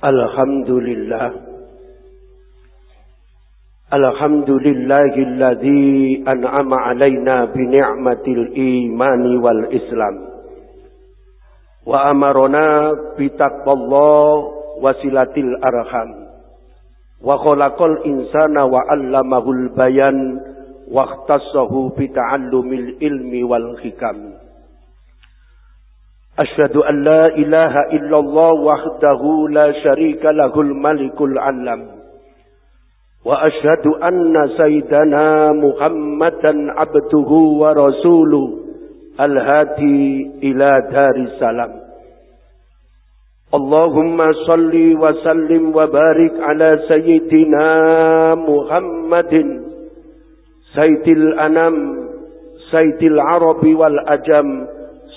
الحمد لله الحمد لله الذي أنعم علينا بنعمة الإيمان والإسلام۔ وأمرنا بتقوى الله وصلة الأرحام۔ وخلق الإنسان وعلمه البيان واختصه بتعلم العلم والحكم أشهد أن لا إله إلا الله وحده لا شريك له الملك العلم. وأشهد أن سيدنا محمدا عبده ورسوله الهادي إلى دار السلام. اللهم صل وسلم وبارك على سيدنا محمد سيد الأنام سيد العرب والأجم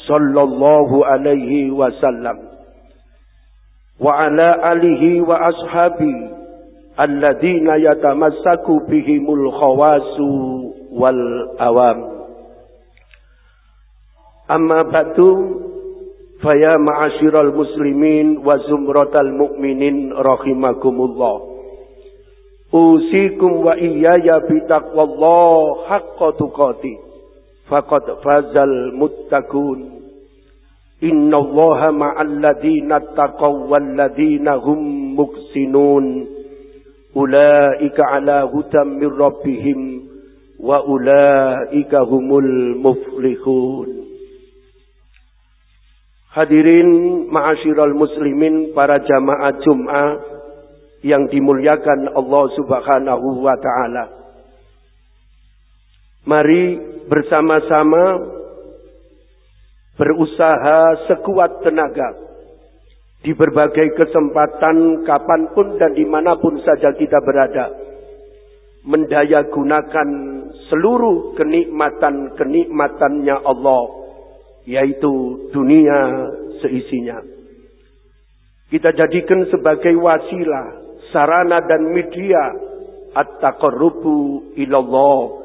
sallallahu alaihi wasallam. Wa ala wa ashabi alladziina yatamassaku bihimul khawasu wal awam. Amma ba'du faya muslimin wa mu'minin rahimakumullah. Usikum wa iyaya bi faqad fazal muttaqun. Inna allaha ma'al ladina taqaw wal ladina hum muksinun ulaika ala hudam min Hadirin ma'asyiral muslimin para jamaah Jum'ah yang dimuliakan Allah Subhanahu wa taala. Mari bersama-sama berusaha sekuat tenaga di berbagai kesempatan kapan pun dan di mana pun saja kita berada mendaya gunakan seluruh kenikmatan-kenikmatannya Allah yaitu dunia seisinya. Kita jadikan sebagai wasilah, sarana dan media at-taqarrubu ilallah,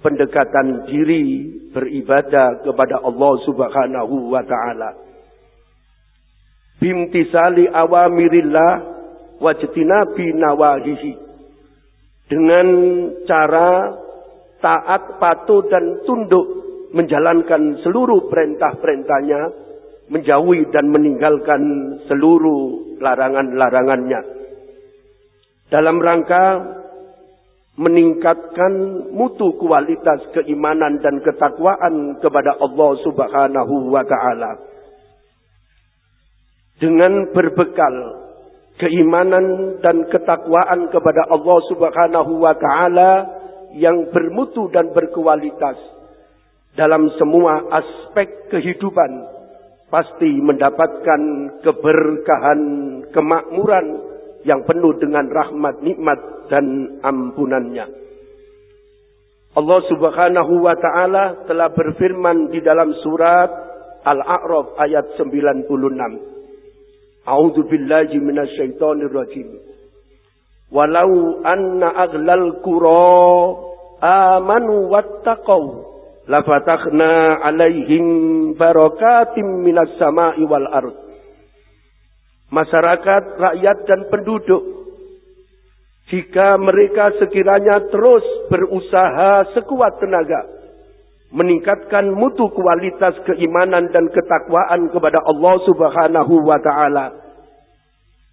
pendekatan diri beribadah kepada Allah Subhanahu wa taala. Bimtisali awamirillah wajtinabi nawahihi. Dengan cara taat, patuh dan tunduk menjalankan seluruh perintah-perintahnya, menjauhi dan meninggalkan seluruh larangan-larangannya. Dalam rangka meningkatkan mutu kualitas keimanan dan ketakwaan kepada Allah Subhanahu wa taala. Dengan berbekal keimanan dan ketakwaan kepada Allah Subhanahu wa taala yang bermutu dan berkualitas dalam semua aspek kehidupan pasti mendapatkan keberkahan, kemakmuran yang penuh dengan rahmat, nikmat dan ampunannya. Allah Subhanahu wa taala telah berfirman di dalam surat Al-A'raf ayat 96. A'udzu billahi minasyaitonir rajim. Walau anna aghlal qura amanu wattaqau lafatakhna alaihim barakatim minas sama'i wal ard. Masyarakat, rakyat dan penduduk. Jika mereka sekiranya terus berusaha sekuat tenaga meningkatkan mutu kualitas keimanan dan ketakwaan kepada Allah Subhanahu wa taala.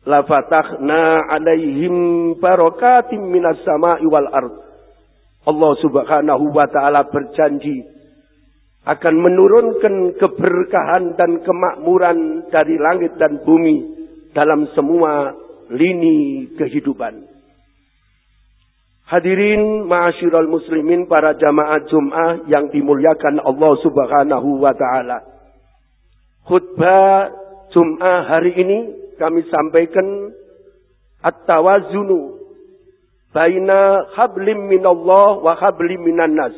Lafatakhna alaihim barakatim minas sama'i wal ard. Allah Subhanahu wa taala berjanji akan menurunkan keberkahan dan kemakmuran dari langit dan bumi dalam semua lini kehidupan. Hadirin ma'asyiral muslimin para jamaah Jum'ah yang dimuliakan Allah Subhanahu wa taala. Khutbah Jum'ah hari ini kami sampaikan at-tawazunu baina hablim minallah wa hablim minan nas.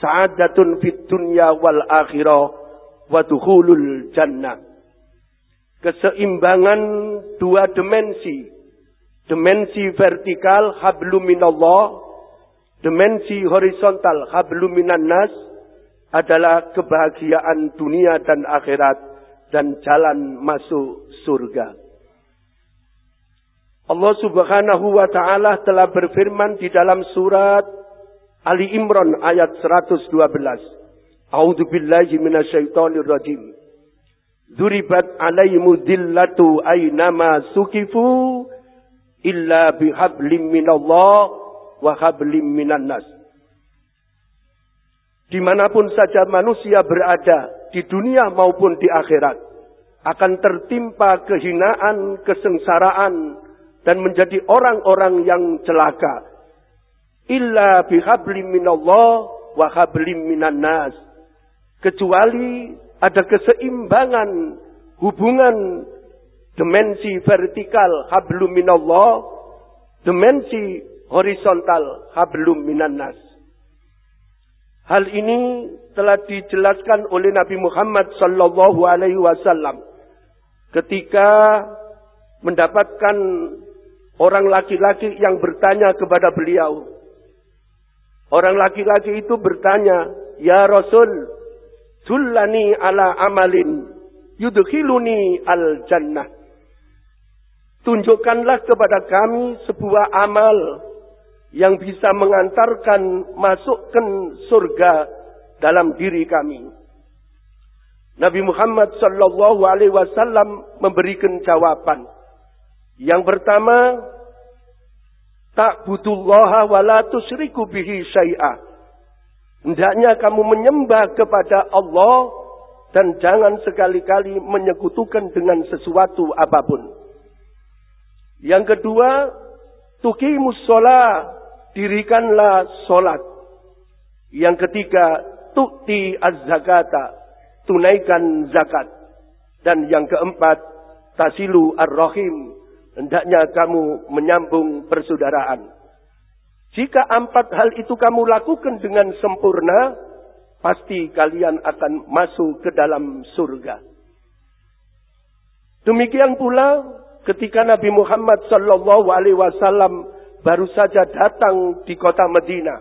Sa'adatun fit dunya wal akhirah wa jannah. Keseimbangan dua dimensi. Dimensi vertikal hablum minallah, dimensi horizontal hablum nas adalah kebahagiaan dunia dan akhirat dan jalan masuk surga. Allah Subhanahu wa taala telah berfirman di dalam surat Ali Imran ayat 112. A'udzu billahi rajim. Duribat alaihimu dillatu aynama sukifu illa bihablim minallah wa hablim minan nas. Di mana pun saja manusia berada, di dunia maupun di akhirat, akan tertimpa kehinaan, kesengsaraan, dan menjadi orang-orang yang celaka. Illa bihablim minallah wa hablim minan nas. Kecuali ada keseimbangan hubungan dimensi vertikal hablum minallah, dimensi horizontal hablum minan nas. Hal ini telah dijelaskan oleh Nabi Muhammad sallallahu alaihi wasallam ketika mendapatkan orang laki-laki yang bertanya kepada beliau. Orang laki-laki itu bertanya, "Ya Rasul, dullani ala amalin yudkhiluni al jannah." Tunjukkanlah kepada kami sebuah amal yang bisa mengantarkan masukkan surga dalam diri kami. Nabi Muhammad sallallahu alaihi wasallam memberikan jawaban. Yang pertama, tak butullaha wa la tusyriku bihi syai'a. Hendaknya kamu menyembah kepada Allah dan jangan sekali-kali menyekutukan dengan sesuatu apa pun. Yang kedua, tuqimus shalah, dirikanlah salat. Yang ketiga, tukti az-zakata, tunaikan zakat. Dan yang keempat, tasilu ar-rahim, Hendaknya kamu menyambung persaudaraan. Jika empat hal itu kamu lakukan dengan sempurna, pasti kalian akan masuk ke dalam surga. Demikian pula ketika Nabi Muhammad sallallahu alaihi wasallam baru saja datang di kota Medina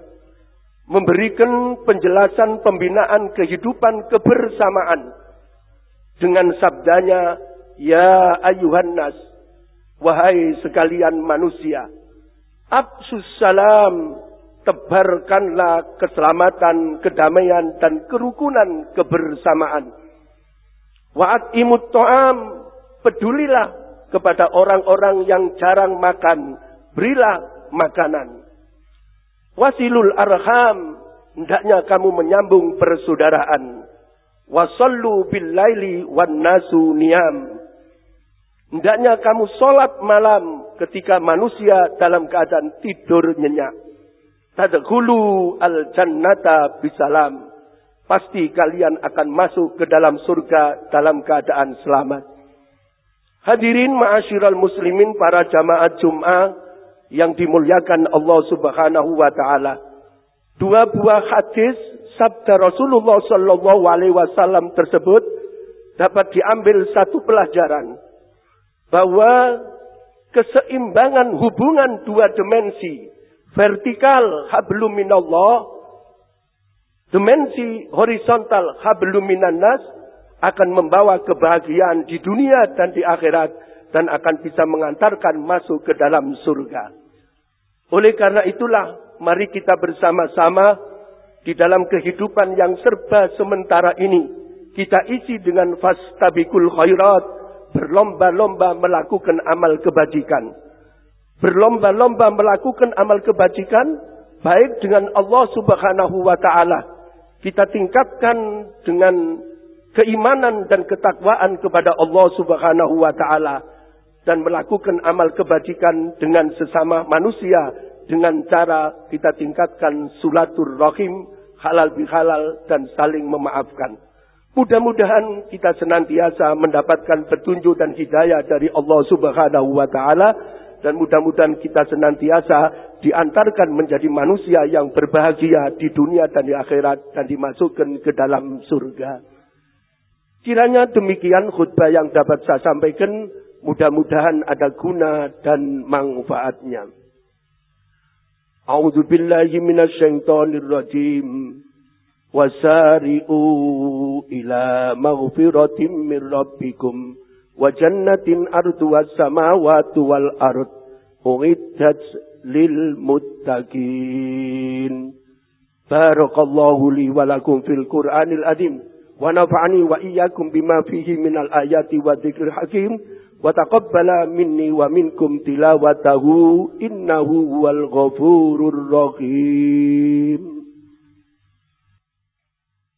memberikan penjelasan pembinaan kehidupan kebersamaan dengan sabdanya ya ayuhan nas Wahai sekalian manusia, absus salam, tebarkanlah keselamatan, kedamaian, dan kerukunan kebersamaan. Wa'at imut to'am, pedulilah kepada orang-orang yang jarang makan, berilah makanan. Wasilul arham, hendaknya kamu menyambung persaudaraan. Wasallu bil laili wan nasu niyam. Hendaknya kamu sholat malam ketika manusia dalam keadaan tidur nyenyak. Tadkhulu al-jannata bisalam. Pasti kalian akan masuk ke dalam surga dalam keadaan selamat. Hadirin ma'asyiral muslimin para jamaah Jum'ah yang dimuliakan Allah Subhanahu wa taala. Dua buah hadis sabda Rasulullah sallallahu alaihi wasallam tersebut dapat diambil satu pelajaran bahwa keseimbangan hubungan dua dimensi vertikal hablum minallah dimensi horizontal hablum minannas akan membawa kebahagiaan di dunia dan di akhirat dan akan bisa mengantarkan masuk ke dalam surga. Oleh karena itulah mari kita bersama-sama di dalam kehidupan yang serba sementara ini kita isi dengan fastabikul khairat berlomba-lomba melakukan amal kebajikan. Berlomba-lomba melakukan amal kebajikan baik dengan Allah Subhanahu wa taala. Kita tingkatkan dengan keimanan dan ketakwaan kepada Allah Subhanahu wa taala dan melakukan amal kebajikan dengan sesama manusia dengan cara kita tingkatkan sulatur rahim, halal bihalal dan saling memaafkan. Mudah-mudahan kita senantiasa mendapatkan petunjuk dan hidayah dari Allah Subhanahu wa taala dan mudah-mudahan kita senantiasa diantarkan menjadi manusia yang berbahagia di dunia dan di akhirat dan dimasukkan ke dalam surga. Kiranya demikian khutbah yang dapat saya sampaikan, mudah-mudahan ada guna dan manfaatnya. A'udzu billahi minasyaitonir rajim. وسارئوا إلى مغفرة من ربكم وجنة أرضها السماوات والأرض أعدت للمتقين. بارك الله لي ولكم في القرآن العظيم ونفعني وإياكم بما فيه من الآيات والذكر الحكيم. وتقبل مني ومنكم تلاوته إنه هو الغفور الرحيم.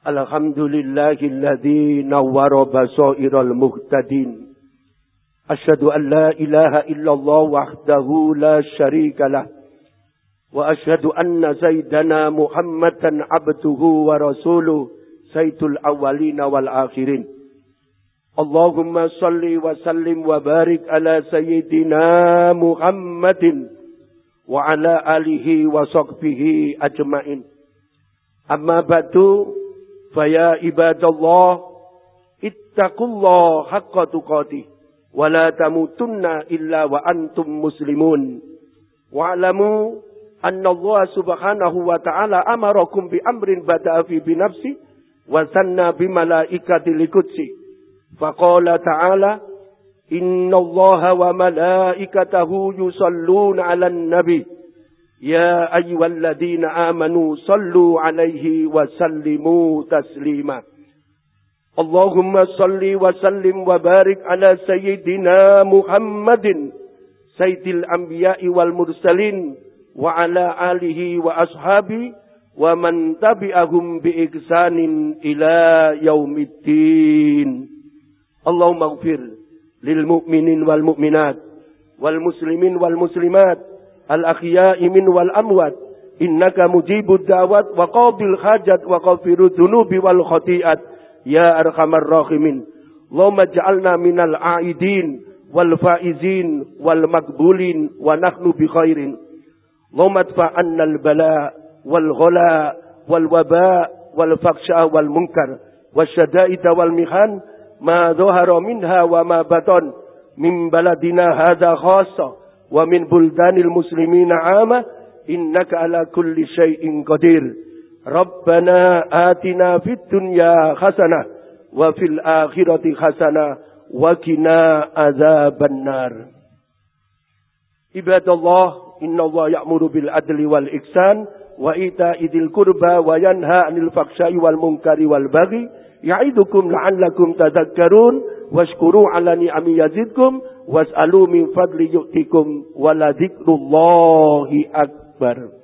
الحمد لله الذي نور بصائر المهتدين. أشهد أن لا إله إلا الله وحده لا شريك له. وأشهد أن سيدنا محمدا عبده ورسوله سيد الأولين والآخرين. اللهم صل وسلم وبارك على سيدنا محمد وعلى آله وصحبه أجمعين. أما بعد فيا عباد الله اتقوا الله حق تقاته ولا تموتن إلا وأنتم مسلمون. واعلموا أن الله سبحانه وتعالى أمركم بأمر بدأ في بنفسه وثنى بملائكة القدس فقال تعالى إن الله وملائكته يصلون على النبي. يا أيها الذين آمنوا صلوا عليه وسلموا تسليما. اللهم صل وسلم وبارك على سيدنا محمد سيد الأنبياء والمرسلين وعلى آله وأصحابه ومن تبعهم بإحسان إلى يوم الدين. اللهم اغفر للمؤمنين والمؤمنات والمسلمين والمسلمات الأخياء من والأموات. إنك مجيب الدعوات. وقاضي الحاجات وغفر الذنوب والخطيئات. يا أرحم الراحمين. اللهم اجعلنا من العائدين والفائزين والمقبولين. ونحن بخير اللهم ادفع عنا البلاء والغلاء والوباء والفحشاء والمنكر والشدائد والمحن. ما ظهر منها وما بطن من بلدنا هذا خاصة. ومن بلدان المسلمين عامة إنك على كل شيء قدير. ربنا آتنا في الدنيا حسنة وفي الآخرة حسنة وقنا عذاب النار. عباد الله إن الله يأمر بالعدل والإحسان وإيتاء ذي القربى وينهى عن الفحشاء والمنكر والبغي. يعظكم لعلكم تذكرون. واشكروا على نعم يزدكم. was'alu min fadli yu'tikum wa akbar.